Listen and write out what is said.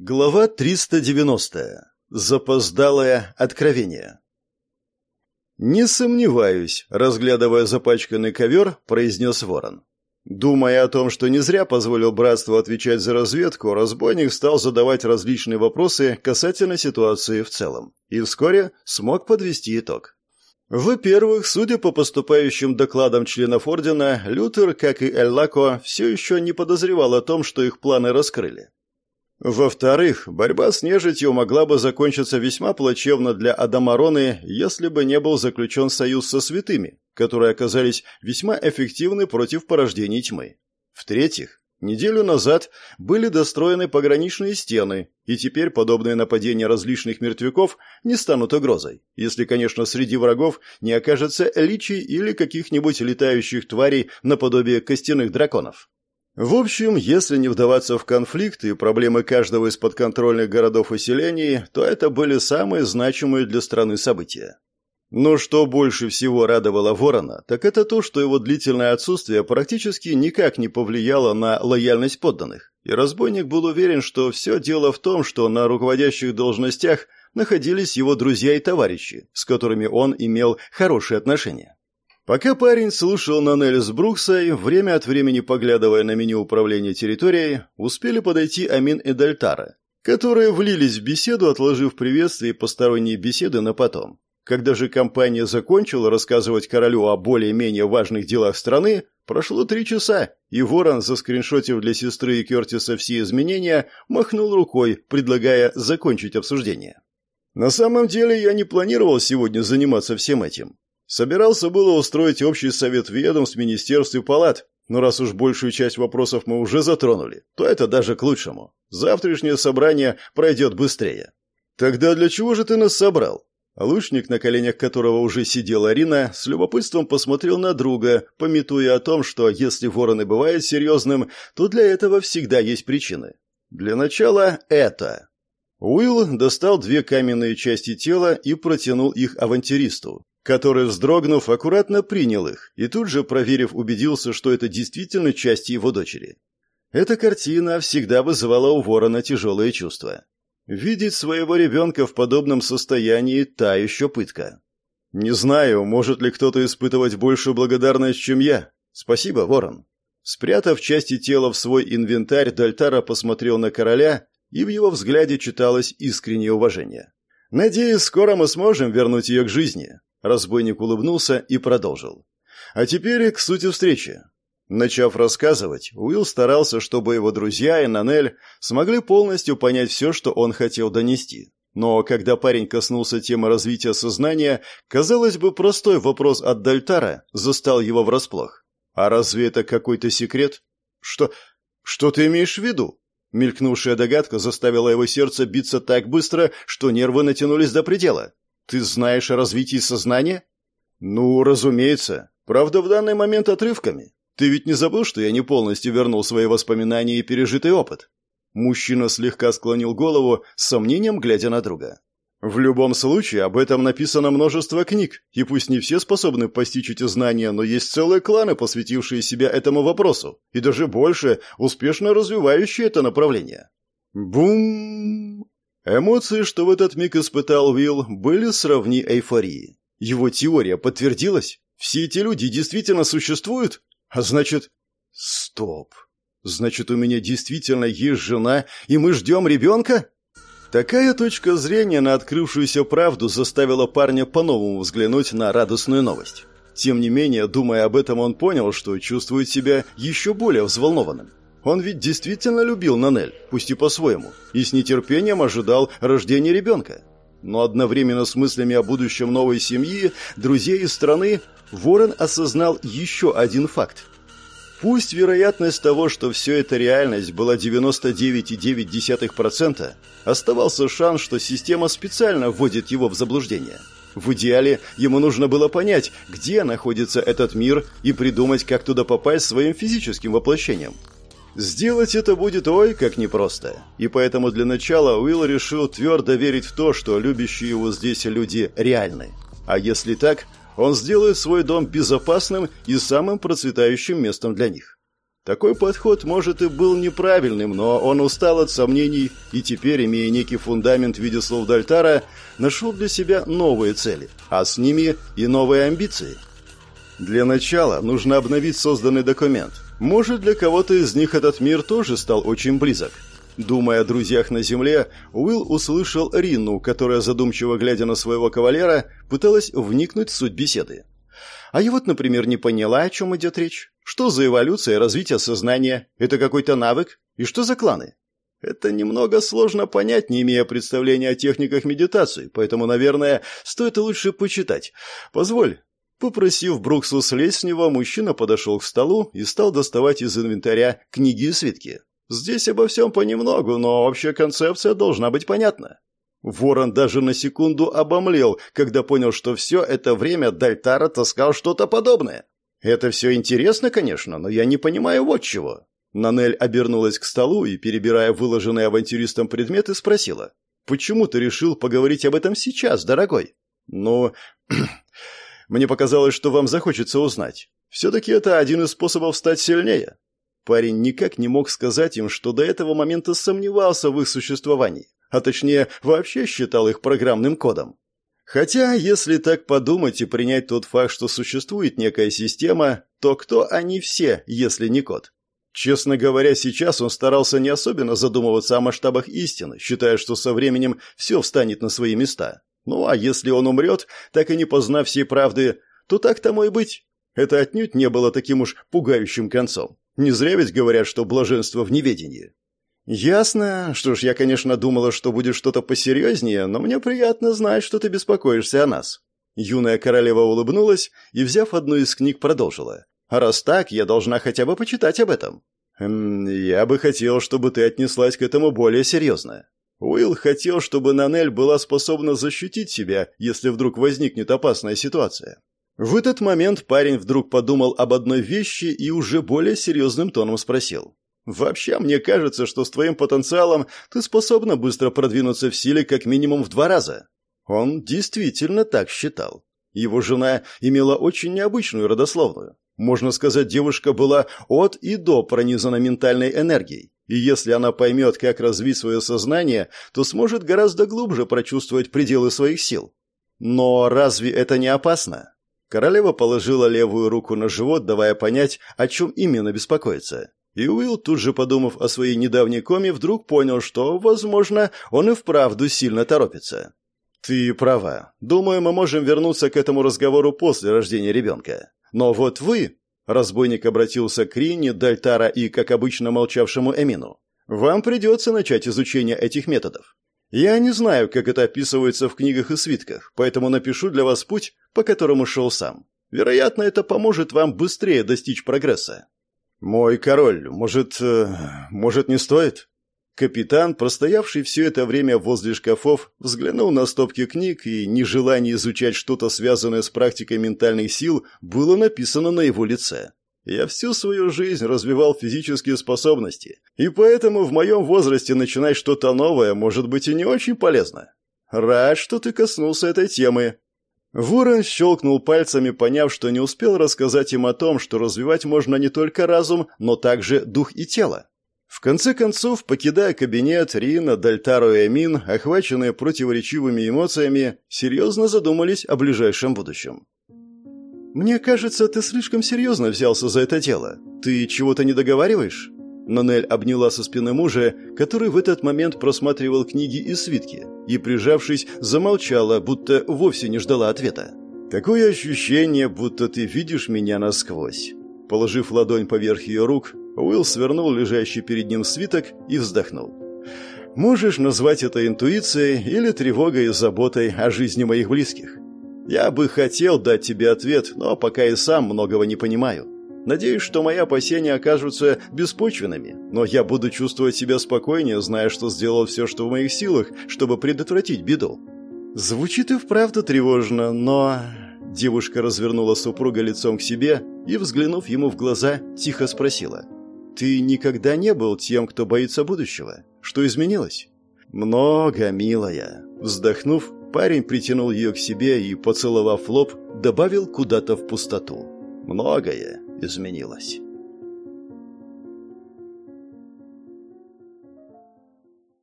Глава 390. Запоздалое откровение. «Не сомневаюсь», — разглядывая запачканный ковер, произнес ворон. Думая о том, что не зря позволил братству отвечать за разведку, разбойник стал задавать различные вопросы касательно ситуации в целом и вскоре смог подвести итог. Во-первых, судя по поступающим докладам членов Ордена, Лютер, как и Эллако, все еще не подозревал о том, что их планы раскрыли. Во-вторых, борьба с нежитью могла бы закончиться весьма плачевно для Адамароны, если бы не был заключен союз со святыми, которые оказались весьма эффективны против порождений тьмы. В-третьих, неделю назад были достроены пограничные стены, и теперь подобные нападения различных мертвяков не станут угрозой, если, конечно, среди врагов не окажется личий или каких-нибудь летающих тварей наподобие костяных драконов. В общем, если не вдаваться в конфликты и проблемы каждого из подконтрольных городов и селений, то это были самые значимые для страны события. Но что больше всего радовало Ворона, так это то, что его длительное отсутствие практически никак не повлияло на лояльность подданных. И разбойник был уверен, что все дело в том, что на руководящих должностях находились его друзья и товарищи, с которыми он имел хорошие отношения. Пока парень слушал Нанель с Бруксой, время от времени поглядывая на меню управления территорией, успели подойти Амин и Дальтара, которые влились в беседу, отложив приветствие и посторонние беседы на потом. Когда же компания закончила рассказывать королю о более-менее важных делах страны, прошло три часа, и Ворон, заскриншотив для сестры и Кертиса все изменения, махнул рукой, предлагая закончить обсуждение. На самом деле я не планировал сегодня заниматься всем этим. Собирался было устроить общий совет ведомств, министерств и палат, но раз уж большую часть вопросов мы уже затронули, то это даже к лучшему. Завтрашнее собрание пройдет быстрее. Тогда для чего же ты нас собрал? Лучник, на коленях которого уже сидела Арина, с любопытством посмотрел на друга, пометуя о том, что если ворон и бывает серьезным, то для этого всегда есть причины. Для начала это. Уилл достал две каменные части тела и протянул их авантюристу, который, вздрогнув, аккуратно принял их и тут же, проверив, убедился, что это действительно части его дочери. Эта картина всегда вызывала у ворона тяжелые чувства. Видеть своего ребенка в подобном состоянии – та еще пытка. Не знаю, может ли кто-то испытывать большую благодарность, чем я. Спасибо, ворон. Спрятав части тела в свой инвентарь, Дальтара посмотрел на короля, и в его взгляде читалось искреннее уважение. «Надеюсь, скоро мы сможем вернуть ее к жизни. Разбойник улыбнулся и продолжил. А теперь к сути встречи. Начав рассказывать, Уилл старался, чтобы его друзья и Нанель смогли полностью понять все, что он хотел донести. Но когда парень коснулся темы развития сознания, казалось бы, простой вопрос от Дальтара застал его врасплох. «А разве это какой-то секрет?» «Что... что ты имеешь в виду?» Мелькнувшая догадка заставила его сердце биться так быстро, что нервы натянулись до предела. Ты знаешь о развитии сознания? Ну, разумеется. Правда, в данный момент отрывками. Ты ведь не забыл, что я не полностью вернул свои воспоминания и пережитый опыт? Мужчина слегка склонил голову, с сомнением глядя на друга. В любом случае, об этом написано множество книг, и пусть не все способны постичь эти знания, но есть целые кланы, посвятившие себя этому вопросу, и даже больше, успешно развивающие это направление. Бум! Эмоции, что в этот миг испытал Уилл, были сравни эйфории. Его теория подтвердилась? Все эти люди действительно существуют? А значит... Стоп. Значит, у меня действительно есть жена, и мы ждем ребенка? Такая точка зрения на открывшуюся правду заставила парня по-новому взглянуть на радостную новость. Тем не менее, думая об этом, он понял, что чувствует себя еще более взволнованным. Он ведь действительно любил Нанель, пусть и по-своему, и с нетерпением ожидал рождения ребенка. Но одновременно с мыслями о будущем новой семьи, друзей и страны, Ворон осознал еще один факт. Пусть вероятность того, что все это реальность, была 99,9%, оставался шанс, что система специально вводит его в заблуждение. В идеале ему нужно было понять, где находится этот мир и придумать, как туда попасть своим физическим воплощением – Сделать это будет ой как непросто. И поэтому для начала Уилл решил твердо верить в то, что любящие его здесь люди реальны. А если так, он сделает свой дом безопасным и самым процветающим местом для них. Такой подход, может, и был неправильным, но он устал от сомнений и теперь, имея некий фундамент в виде слов Дальтара, нашел для себя новые цели, а с ними и новые амбиции. Для начала нужно обновить созданный документ. Может, для кого-то из них этот мир тоже стал очень близок. Думая о друзьях на земле, Уилл услышал Ринну, которая, задумчиво глядя на своего кавалера, пыталась вникнуть в суть беседы. А я вот, например, не поняла, о чем идет речь. Что за эволюция и развитие сознания? Это какой-то навык? И что за кланы? Это немного сложно понять, не имея представления о техниках медитации, поэтому, наверное, стоит лучше почитать. Позволь. Попросив Бруксу слезть с него, мужчина подошел к столу и стал доставать из инвентаря книги и свитки. Здесь обо всем понемногу, но общая концепция должна быть понятна. Ворон даже на секунду обомлел, когда понял, что все это время Дальтара таскал что-то подобное. Это все интересно, конечно, но я не понимаю вот чего. Нанель обернулась к столу и, перебирая выложенные авантюристом предметы, спросила. «Почему ты решил поговорить об этом сейчас, дорогой?» «Ну, мне показалось, что вам захочется узнать. Все-таки это один из способов стать сильнее». Парень никак не мог сказать им, что до этого момента сомневался в их существовании а точнее вообще считал их программным кодом. Хотя, если так подумать и принять тот факт, что существует некая система, то кто они все, если не код? Честно говоря, сейчас он старался не особенно задумываться о масштабах истины, считая, что со временем все встанет на свои места. Ну а если он умрет, так и не познав всей правды, то так тому и быть. Это отнюдь не было таким уж пугающим концом. Не зря ведь говорят, что блаженство в неведении. «Ясно. Что ж, я, конечно, думала, что будет что-то посерьезнее, но мне приятно знать, что ты беспокоишься о нас». Юная королева улыбнулась и, взяв одну из книг, продолжила. «А раз так, я должна хотя бы почитать об этом». «Эм, я бы хотел, чтобы ты отнеслась к этому более серьезно». Уилл хотел, чтобы Нанель была способна защитить себя, если вдруг возникнет опасная ситуация. В этот момент парень вдруг подумал об одной вещи и уже более серьезным тоном спросил. Вообще, мне кажется, что с твоим потенциалом ты способна быстро продвинуться в силе как минимум в два раза. Он действительно так считал. Его жена имела очень необычную родословную. Можно сказать, девушка была от и до пронизана ментальной энергией. И если она поймет, как развить свое сознание, то сможет гораздо глубже прочувствовать пределы своих сил. Но разве это не опасно? Королева положила левую руку на живот, давая понять, о чем именно беспокоится. И Уилл, тут же подумав о своей недавней коме, вдруг понял, что, возможно, он и вправду сильно торопится. «Ты права. Думаю, мы можем вернуться к этому разговору после рождения ребенка. Но вот вы...» Разбойник обратился к Рине, Дальтара и, как обычно, молчавшему Эмину. «Вам придется начать изучение этих методов. Я не знаю, как это описывается в книгах и свитках, поэтому напишу для вас путь, по которому шел сам. Вероятно, это поможет вам быстрее достичь прогресса. «Мой король, может, э, может, не стоит?» Капитан, простоявший все это время возле шкафов, взглянул на стопки книг, и нежелание изучать что-то связанное с практикой ментальных сил было написано на его лице. Я всю свою жизнь развивал физические способности, и поэтому в моем возрасте начинать что-то новое может быть и не очень полезно. Рад, что ты коснулся этой темы. Ворон щелкнул пальцами, поняв, что не успел рассказать им о том, что развивать можно не только разум, но также дух и тело. В конце концов, покидая кабинет, Рина, Дальтаро и Эмин, охваченные противоречивыми эмоциями, серьезно задумались о ближайшем будущем. «Мне кажется, ты слишком серьезно взялся за это дело. Ты чего-то не договариваешь?» Нанель обняла со спины мужа, который в этот момент просматривал книги и свитки, и, прижавшись, замолчала, будто вовсе не ждала ответа. «Такое ощущение, будто ты видишь меня насквозь». Положив ладонь поверх ее рук, Уилл свернул лежащий перед ним свиток и вздохнул. «Можешь назвать это интуицией или тревогой и заботой о жизни моих близких. Я бы хотел дать тебе ответ, но пока и сам многого не понимаю. Надеюсь, что мои опасения окажутся беспочвенными, но я буду чувствовать себя спокойнее, зная, что сделал все, что в моих силах, чтобы предотвратить беду. Звучит и вправду тревожно, но... Девушка развернула супруга лицом к себе и, взглянув ему в глаза, тихо спросила. «Ты никогда не был тем, кто боится будущего? Что изменилось?» «Много, милая». Вздохнув, парень притянул ее к себе и, поцеловав лоб, добавил куда-то в пустоту. «Многое изменилось.